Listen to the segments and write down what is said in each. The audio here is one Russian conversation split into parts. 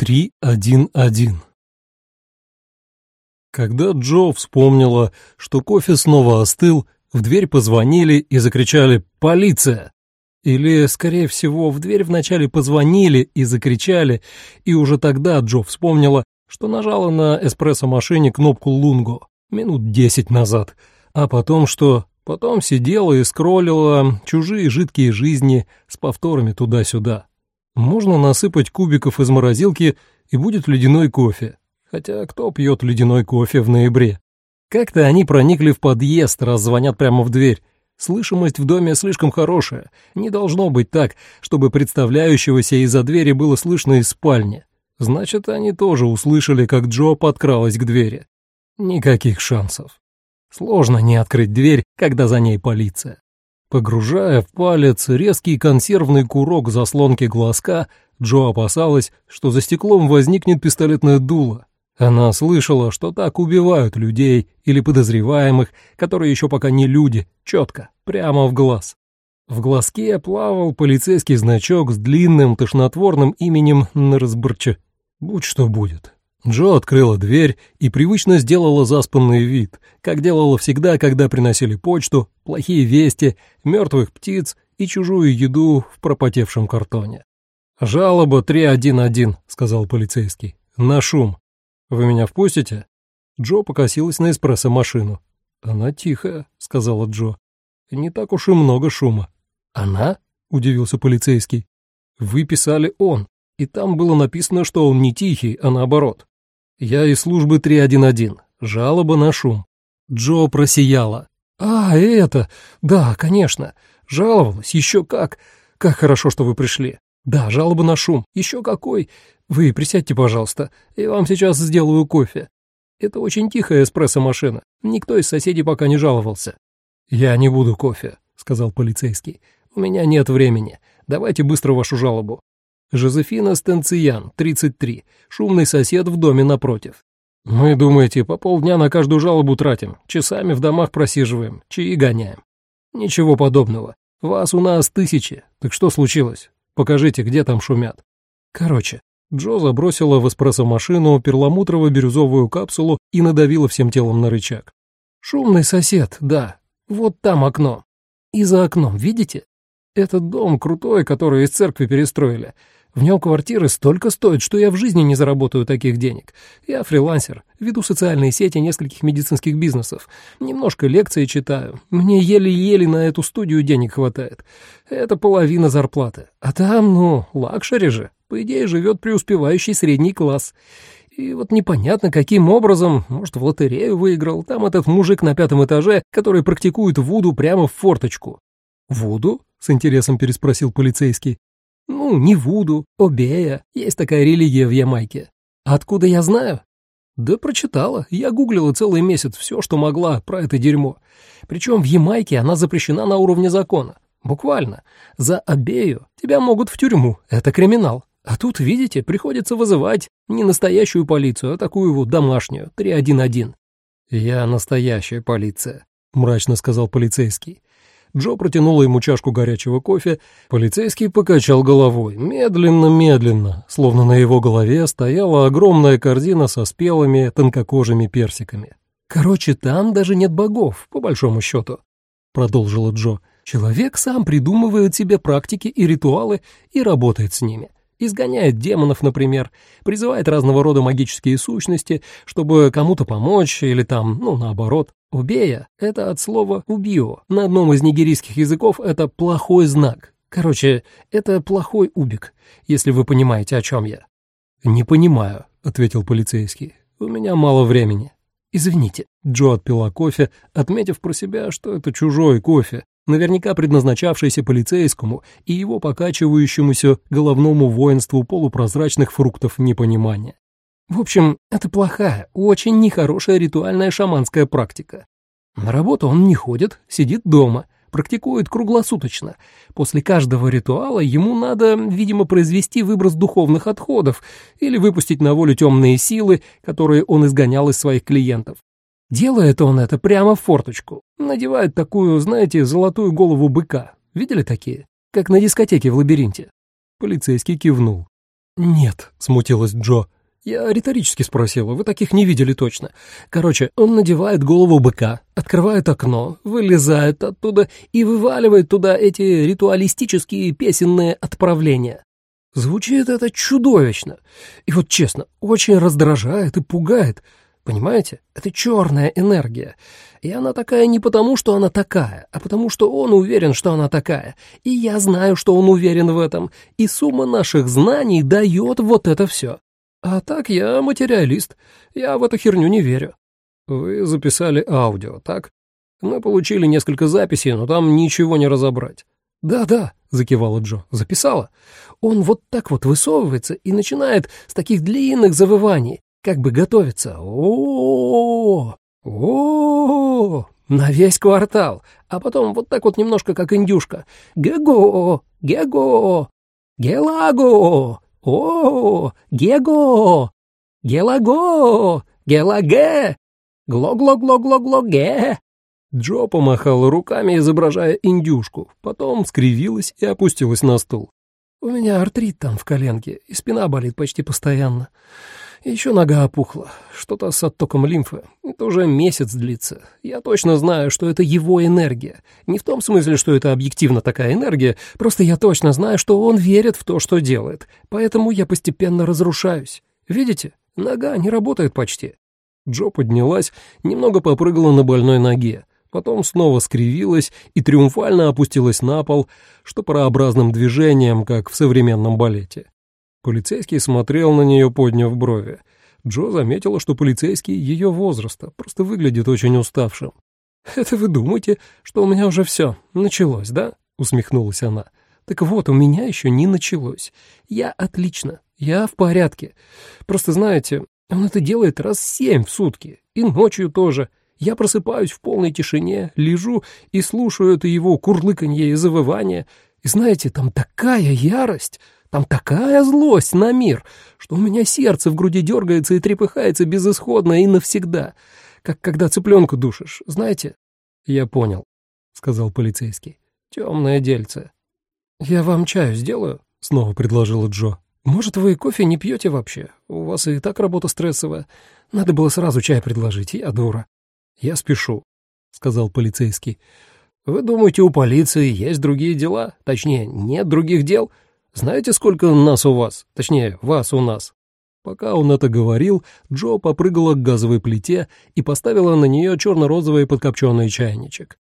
311 Когда Джо вспомнила, что кофе снова остыл, в дверь позвонили и закричали «Полиция!». Или, скорее всего, в дверь вначале позвонили и закричали, и уже тогда Джо вспомнила, что нажала на эспрессо-машине кнопку «Лунго» минут десять назад, а потом что... Потом сидела и скроллила чужие жидкие жизни с повторами туда-сюда. Можно насыпать кубиков из морозилки, и будет ледяной кофе. Хотя кто пьет ледяной кофе в ноябре? Как-то они проникли в подъезд, раз звонят прямо в дверь. Слышимость в доме слишком хорошая. Не должно быть так, чтобы представляющегося из-за двери было слышно из спальни. Значит, они тоже услышали, как Джо подкралась к двери. Никаких шансов. Сложно не открыть дверь, когда за ней полиция. Погружая в палец резкий консервный курок заслонки глазка, Джо опасалась, что за стеклом возникнет пистолетное дуло. Она слышала, что так убивают людей или подозреваемых, которые еще пока не люди, четко, прямо в глаз. В глазке плавал полицейский значок с длинным тошнотворным именем Нрзбрча. Будь что будет. Джо открыла дверь и привычно сделала заспанный вид, как делала всегда, когда приносили почту, плохие вести, мертвых птиц и чужую еду в пропотевшем картоне. «Жалоба 311», — сказал полицейский, — «на шум. Вы меня впустите?» Джо покосилась на эспрессо-машину. «Она тихая», — сказала Джо. «Не так уж и много шума». «Она?» — удивился полицейский. «Вы писали «он», и там было написано, что он не тихий, а наоборот. Я из службы 311. Жалоба на шум. Джо просияла. «А, это... Да, конечно. Жаловалась. Еще как. Как хорошо, что вы пришли. Да, жалоба на шум. Еще какой. Вы присядьте, пожалуйста. Я вам сейчас сделаю кофе. Это очень тихая эспрессо-машина. Никто из соседей пока не жаловался». «Я не буду кофе», — сказал полицейский. «У меня нет времени. Давайте быстро вашу жалобу. Жозефина Стенциян, 33, шумный сосед в доме напротив. Мы, думаете, по полдня на каждую жалобу тратим, часами в домах просиживаем, чаи гоняем. Ничего подобного. Вас у нас тысячи. Так что случилось? Покажите, где там шумят. Короче, Джо забросила в эспрессо-машину перламутрово-бирюзовую капсулу и надавила всем телом на рычаг. «Шумный сосед, да. Вот там окно. И за окном, видите? Этот дом крутой, который из церкви перестроили. В нем квартиры столько стоят, что я в жизни не заработаю таких денег. Я фрилансер, веду социальные сети нескольких медицинских бизнесов, немножко лекции читаю. Мне еле-еле на эту студию денег хватает. Это половина зарплаты. А там, ну, luxury же. По идее, живет преуспевающий средний класс. И вот непонятно, каким образом, может, в лотерею выиграл, там этот мужик на пятом этаже, который практикует Вуду прямо в форточку. «Вуду?» — с интересом переспросил полицейский. Ну, не Вуду, Обея. Есть такая религия в Ямайке. Откуда я знаю? Да прочитала. Я гуглила целый месяц все, что могла про это дерьмо. Причем в Ямайке она запрещена на уровне закона. Буквально. За Обею тебя могут в тюрьму. Это криминал. А тут, видите, приходится вызывать не настоящую полицию, а такую вот домашнюю, 311. «Я настоящая полиция», — мрачно сказал полицейский. Джо протянула ему чашку горячего кофе. Полицейский покачал головой, медленно-медленно, словно на его голове стояла огромная корзина со спелыми тонкокожими персиками. «Короче, там даже нет богов, по большому счету», — продолжила Джо. «Человек сам придумывает себе практики и ритуалы и работает с ними изгоняет демонов, например, призывает разного рода магические сущности, чтобы кому-то помочь или там, ну, наоборот. Убея — это от слова «убио». На одном из нигерийских языков это «плохой знак». Короче, это плохой убик, если вы понимаете, о чем я. «Не понимаю», — ответил полицейский. «У меня мало времени». «Извините». Джо отпила кофе, отметив про себя, что это чужой кофе, наверняка предназначавшийся полицейскому и его покачивающемуся головному воинству полупрозрачных фруктов непонимания. В общем, это плохая, очень нехорошая ритуальная шаманская практика. На работу он не ходит, сидит дома, практикует круглосуточно. После каждого ритуала ему надо, видимо, произвести выброс духовных отходов или выпустить на волю темные силы, которые он изгонял из своих клиентов. Делает он это прямо в форточку. Надевает такую, знаете, золотую голову быка. Видели такие? Как на дискотеке в лабиринте. Полицейский кивнул. «Нет», — смутилась Джо. «Я риторически спросила, вы таких не видели точно. Короче, он надевает голову быка, открывает окно, вылезает оттуда и вываливает туда эти ритуалистические песенные отправления. Звучит это чудовищно. И вот честно, очень раздражает и пугает. Понимаете? Это черная энергия. И она такая не потому, что она такая, а потому, что он уверен, что она такая. И я знаю, что он уверен в этом. И сумма наших знаний дает вот это все. А так я материалист. Я в эту херню не верю. Вы записали аудио, так? Мы получили несколько записей, но там ничего не разобрать. «Да-да», — закивала Джо, — «записала. Он вот так вот высовывается и начинает с таких длинных завываний, как бы готовится. о о о на весь квартал, а потом вот так вот немножко как индюшка. Гего, гего, гелаго, о, гего, гелаго, гелаге, гло-гло-гло-гло-гло-ге. Джо помахала руками, изображая индюшку, потом скривилась и опустилась на стул. «У меня артрит там в коленке, и спина болит почти постоянно. Еще нога опухла, что-то с оттоком лимфы. Это уже месяц длится. Я точно знаю, что это его энергия. Не в том смысле, что это объективно такая энергия, просто я точно знаю, что он верит в то, что делает. Поэтому я постепенно разрушаюсь. Видите, нога не работает почти». Джо поднялась, немного попрыгала на больной ноге потом снова скривилась и триумфально опустилась на пол, что парообразным движением, как в современном балете. Полицейский смотрел на нее, подняв брови. Джо заметила, что полицейский ее возраста, просто выглядит очень уставшим. «Это вы думаете, что у меня уже все началось, да?» — усмехнулась она. «Так вот, у меня еще не началось. Я отлично, я в порядке. Просто знаете, он это делает раз семь в сутки, и ночью тоже. Я просыпаюсь в полной тишине, лежу и слушаю это его курлыканье и завывание. И знаете, там такая ярость, там такая злость на мир, что у меня сердце в груди дергается и трепыхается безысходно и навсегда, как когда цыпленка душишь, знаете? Я понял, — сказал полицейский. Темное дельце. Я вам чаю сделаю, — снова предложила Джо. Может, вы кофе не пьете вообще? У вас и так работа стрессовая. Надо было сразу чай предложить, я дура. «Я спешу», — сказал полицейский. «Вы думаете, у полиции есть другие дела? Точнее, нет других дел? Знаете, сколько нас у вас? Точнее, вас у нас?» Пока он это говорил, Джо попрыгала к газовой плите и поставила на нее черно-розовый подкопченный чайничек.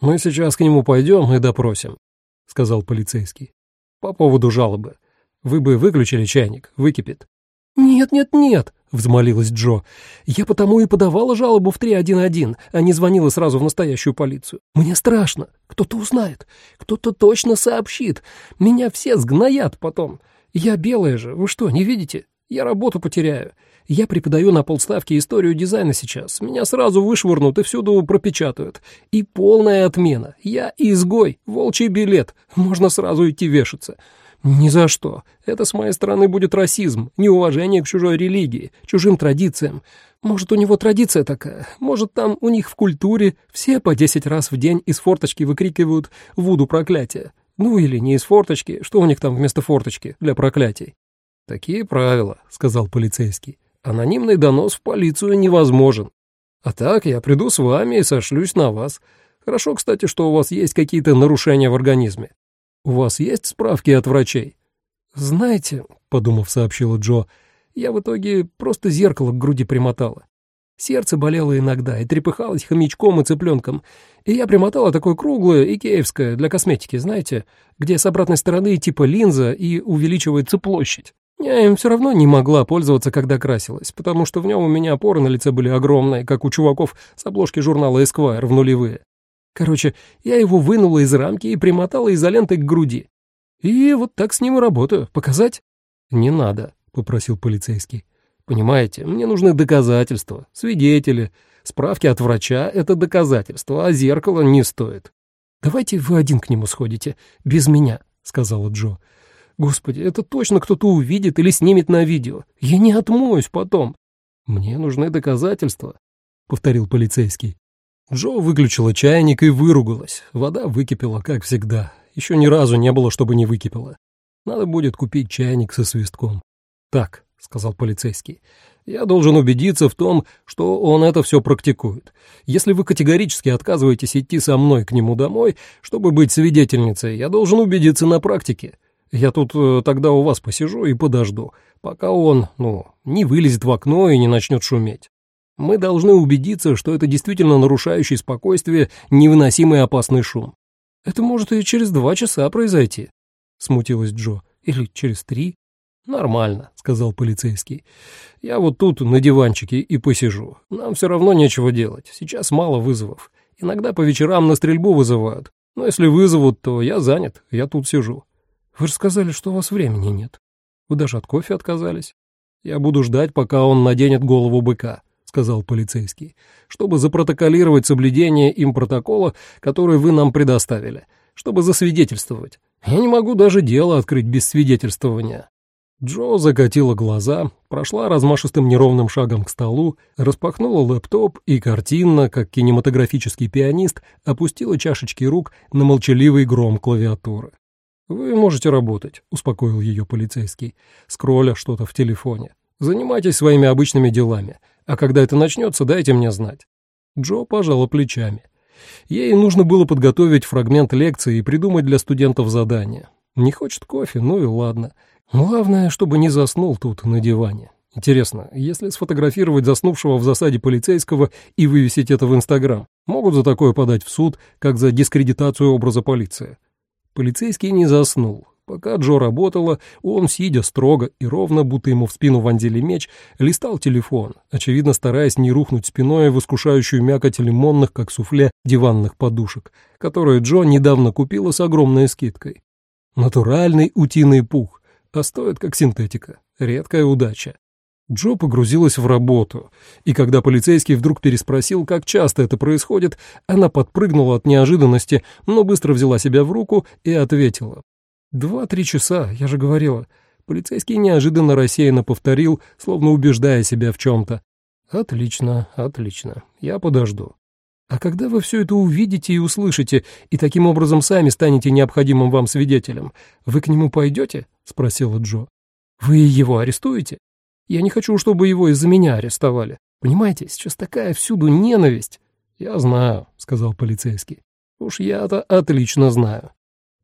«Мы сейчас к нему пойдем и допросим», — сказал полицейский. «По поводу жалобы. Вы бы выключили чайник, выкипит». «Нет, нет, нет», — взмолилась Джо. «Я потому и подавала жалобу в 311, а не звонила сразу в настоящую полицию. Мне страшно. Кто-то узнает. Кто-то точно сообщит. Меня все сгноят потом. Я белая же, вы что, не видите? Я работу потеряю. Я преподаю на полставки историю дизайна сейчас. Меня сразу вышвырнут и всюду пропечатают. И полная отмена. Я изгой, волчий билет. Можно сразу идти вешаться». «Ни за что. Это с моей стороны будет расизм, неуважение к чужой религии, чужим традициям. Может, у него традиция такая, может, там у них в культуре все по десять раз в день из форточки выкрикивают «Вуду проклятие». Ну или не из форточки, что у них там вместо форточки для проклятий. «Такие правила», — сказал полицейский. «Анонимный донос в полицию невозможен. А так я приду с вами и сошлюсь на вас. Хорошо, кстати, что у вас есть какие-то нарушения в организме. «У вас есть справки от врачей?» «Знаете», — подумав, сообщила Джо, — «я в итоге просто зеркало к груди примотала. Сердце болело иногда и трепыхалось хомячком и цыпленком, и я примотала такое круглое, икеевское, для косметики, знаете, где с обратной стороны типа линза и увеличивается площадь. Я им все равно не могла пользоваться, когда красилась, потому что в нем у меня поры на лице были огромные, как у чуваков с обложки журнала Esquire в нулевые. Короче, я его вынула из рамки и примотала изолентой к груди. И вот так с ним и работаю. Показать? Не надо, попросил полицейский. Понимаете, мне нужны доказательства, свидетели. Справки от врача — это доказательство, а зеркало не стоит. «Давайте вы один к нему сходите, без меня», — сказала Джо. «Господи, это точно кто-то увидит или снимет на видео. Я не отмоюсь потом». «Мне нужны доказательства», — повторил полицейский. Джо выключила чайник и выругалась. Вода выкипела, как всегда. Еще ни разу не было, чтобы не выкипела. Надо будет купить чайник со свистком. «Так», — сказал полицейский, — «я должен убедиться в том, что он это все практикует. Если вы категорически отказываетесь идти со мной к нему домой, чтобы быть свидетельницей, я должен убедиться на практике. Я тут э, тогда у вас посижу и подожду, пока он, ну, не вылезет в окно и не начнет шуметь. Мы должны убедиться, что это действительно нарушающий спокойствие невыносимый опасный шум. Это может и через два часа произойти, — смутилась Джо. Или через три. «Нормально», — сказал полицейский. «Я вот тут на диванчике и посижу. Нам все равно нечего делать. Сейчас мало вызовов. Иногда по вечерам на стрельбу вызывают. Но если вызовут, то я занят, я тут сижу. Вы же сказали, что у вас времени нет. Вы даже от кофе отказались. Я буду ждать, пока он наденет голову быка», — сказал полицейский, «чтобы запротоколировать соблюдение им протокола, который вы нам предоставили, чтобы засвидетельствовать. Я не могу даже дело открыть без свидетельствования». Джо закатила глаза, прошла размашистым неровным шагом к столу, распахнула лэптоп и картинно, как кинематографический пианист, опустила чашечки рук на молчаливый гром клавиатуры. «Вы можете работать», — успокоил ее полицейский, скролля что-то в телефоне. «Занимайтесь своими обычными делами, а когда это начнется, дайте мне знать». Джо пожала плечами. Ей нужно было подготовить фрагмент лекции и придумать для студентов задание. Не хочет кофе, ну и ладно. Главное, чтобы не заснул тут на диване. Интересно, если сфотографировать заснувшего в засаде полицейского и вывесить это в Инстаграм, могут за такое подать в суд, как за дискредитацию образа полиции? Полицейский не заснул. Пока Джо работала, он, сидя строго и ровно, будто ему в спину вонзили меч, листал телефон, очевидно стараясь не рухнуть спиной в искушающую мякоть лимонных, как суфле, диванных подушек, которые Джо недавно купила с огромной скидкой. Натуральный утиный пух а стоит как синтетика. Редкая удача. Джо погрузилась в работу, и когда полицейский вдруг переспросил, как часто это происходит, она подпрыгнула от неожиданности, но быстро взяла себя в руку и ответила. «Два-три часа, я же говорила». Полицейский неожиданно рассеянно повторил, словно убеждая себя в чем-то. «Отлично, отлично, я подожду». А когда вы все это увидите и услышите, и таким образом сами станете необходимым вам свидетелем, вы к нему пойдете? — спросила Джо. Вы его арестуете? Я не хочу, чтобы его из-за меня арестовали. Понимаете, сейчас такая всюду ненависть. Я знаю, — сказал полицейский. Уж я-то отлично знаю.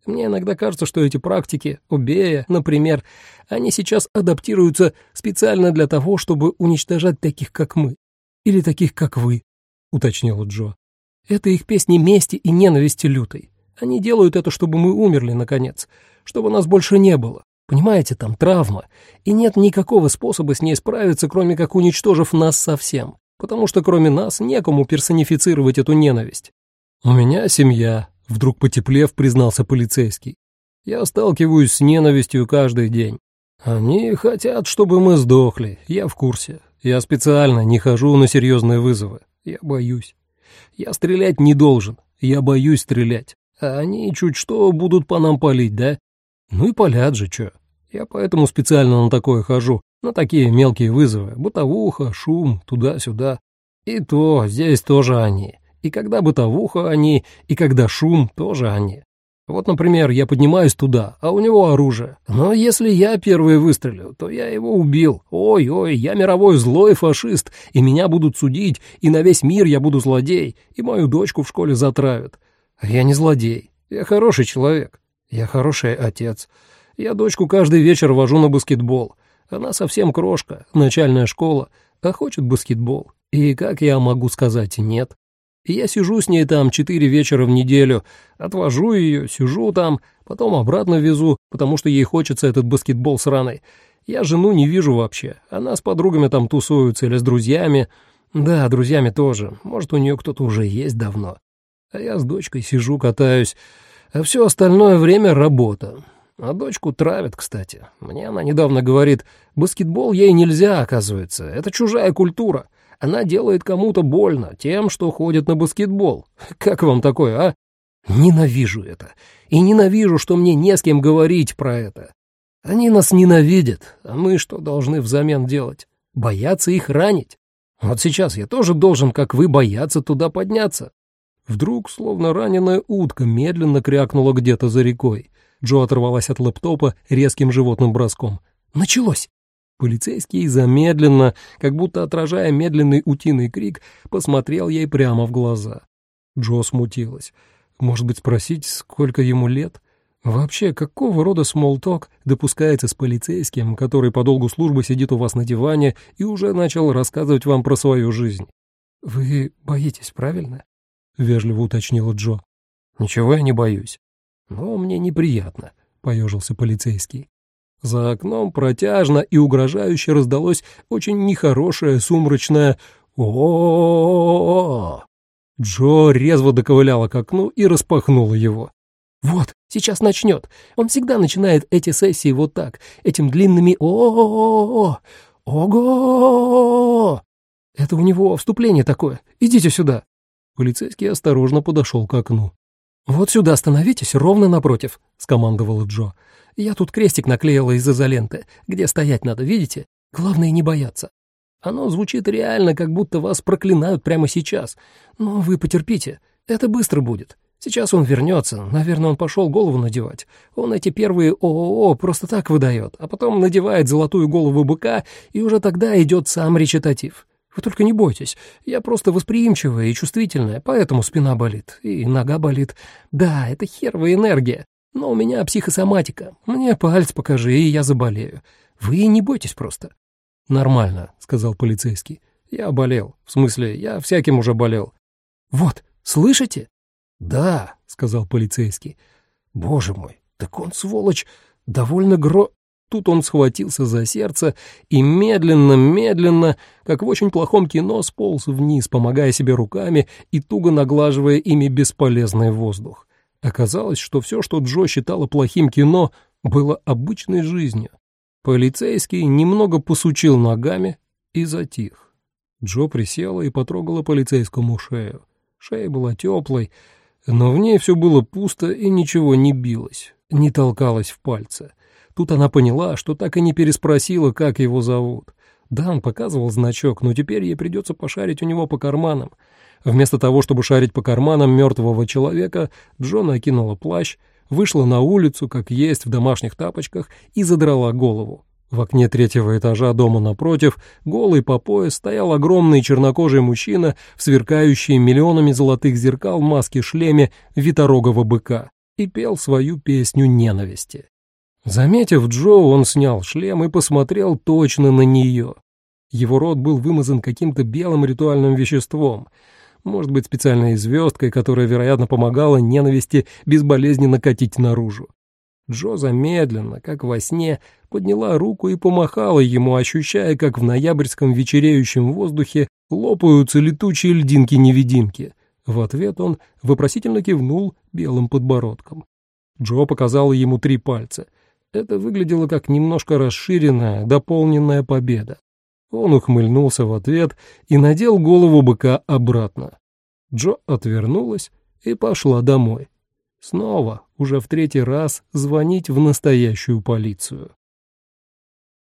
Мне иногда кажется, что эти практики, убея, например, они сейчас адаптируются специально для того, чтобы уничтожать таких, как мы. Или таких, как вы. — уточнила Джо. «Это их песни мести и ненависти лютой. Они делают это, чтобы мы умерли, наконец, чтобы нас больше не было. Понимаете, там травма, и нет никакого способа с ней справиться, кроме как уничтожив нас совсем, потому что кроме нас некому персонифицировать эту ненависть. «У меня семья», — вдруг потеплев, признался полицейский. «Я сталкиваюсь с ненавистью каждый день. Они хотят, чтобы мы сдохли, я в курсе. Я специально не хожу на серьезные вызовы. Я боюсь. Я стрелять не должен. Я боюсь стрелять. А они чуть что будут по нам палить, да? Ну и палят же, чё. Я поэтому специально на такое хожу, на такие мелкие вызовы. Бытовуха, шум, туда-сюда. И то, здесь тоже они. И когда бытовуха они, и когда шум, тоже они. Вот, например, я поднимаюсь туда, а у него оружие. Но если я первый выстрелю, то я его убил. Ой-ой, я мировой злой фашист, и меня будут судить, и на весь мир я буду злодей, и мою дочку в школе затравят. Я не злодей. Я хороший человек. Я хороший отец. Я дочку каждый вечер вожу на баскетбол. Она совсем крошка, начальная школа, а хочет баскетбол. И как я могу сказать «нет»? И я сижу с ней там четыре вечера в неделю, отвожу ее, сижу там, потом обратно везу, потому что ей хочется этот баскетбол сраный. Я жену не вижу вообще, она с подругами там тусуется или с друзьями. Да, друзьями тоже, может, у нее кто-то уже есть давно. А я с дочкой сижу, катаюсь, а все остальное время работа. А дочку травят, кстати. Мне она недавно говорит, баскетбол ей нельзя, оказывается, это чужая культура. Она делает кому-то больно тем, что ходит на баскетбол. Как вам такое, а? Ненавижу это. И ненавижу, что мне не с кем говорить про это. Они нас ненавидят, а мы что должны взамен делать? Бояться их ранить? Вот сейчас я тоже должен, как вы, бояться туда подняться. Вдруг, словно раненая утка, медленно крякнула где-то за рекой. Джо оторвалась от лэптопа резким животным броском. «Началось!» Полицейский замедленно, как будто отражая медленный утиный крик, посмотрел ей прямо в глаза. Джо смутилась. Может быть, спросить, сколько ему лет? Вообще, какого рода смолток допускается с полицейским, который по долгу службы сидит у вас на диване и уже начал рассказывать вам про свою жизнь? «Вы боитесь, правильно?» — вежливо уточнила Джо. «Ничего я не боюсь. Но мне неприятно», — поежился полицейский. За окном протяжно и угрожающе раздалось очень нехорошее сумрачное о, Джо резво доковыляла к окну и распахнула его. «Вот, сейчас начнет. Он всегда начинает эти сессии вот так, этим длинными о Ого! Это у него вступление такое. Идите сюда». Полицейский осторожно подошел к окну. «Вот сюда остановитесь, ровно напротив», — скомандовала Джо. «Я тут крестик наклеила из изоленты. Где стоять надо, видите? Главное не бояться. Оно звучит реально, как будто вас проклинают прямо сейчас. Но вы потерпите, это быстро будет. Сейчас он вернется, наверное, он пошел голову надевать. Он эти первые ООО просто так выдает, а потом надевает золотую голову быка, и уже тогда идет сам речитатив. Вы только не бойтесь, я просто восприимчивая и чувствительная, поэтому спина болит и нога болит. Да, это херовая энергия, но у меня психосоматика. Мне палец покажи, и я заболею. Вы не бойтесь просто». «Нормально», — сказал полицейский. «Я болел. В смысле, я всяким уже болел». «Вот, слышите?» «Да», — сказал полицейский. «Боже мой, так он, сволочь, довольно гро...» Тут он схватился за сердце и медленно-медленно, как в очень плохом кино, сполз вниз, помогая себе руками и туго наглаживая ими бесполезный воздух. Оказалось, что все, что Джо считала плохим кино, было обычной жизнью. Полицейский немного посучил ногами и затих. Джо присела и потрогала полицейскому шею. Шея была теплой, но в ней все было пусто и ничего не билось, не толкалось в пальце. Тут она поняла, что так и не переспросила, как его зовут. Да, он показывал значок, но теперь ей придется пошарить у него по карманам. Вместо того, чтобы шарить по карманам мертвого человека, Джон окинула плащ, вышла на улицу, как есть, в домашних тапочках, и задрала голову. В окне третьего этажа дома напротив, голый по пояс, стоял огромный чернокожий мужчина в сверкающей миллионами золотых зеркал маске-шлеме виторогого быка и пел свою песню ненависти. Заметив Джо, он снял шлем и посмотрел точно на нее. Его рот был вымазан каким-то белым ритуальным веществом, может быть, специальной звездкой, которая, вероятно, помогала ненависти безболезненно катить наружу. Джо замедленно, как во сне, подняла руку и помахала ему, ощущая, как в ноябрьском вечереющем воздухе лопаются летучие льдинки-невидимки. В ответ он вопросительно кивнул белым подбородком. Джо показала ему три пальца. Это выглядело как немножко расширенная, дополненная победа. Он ухмыльнулся в ответ и надел голову быка обратно. Джо отвернулась и пошла домой. Снова, уже в третий раз, звонить в настоящую полицию.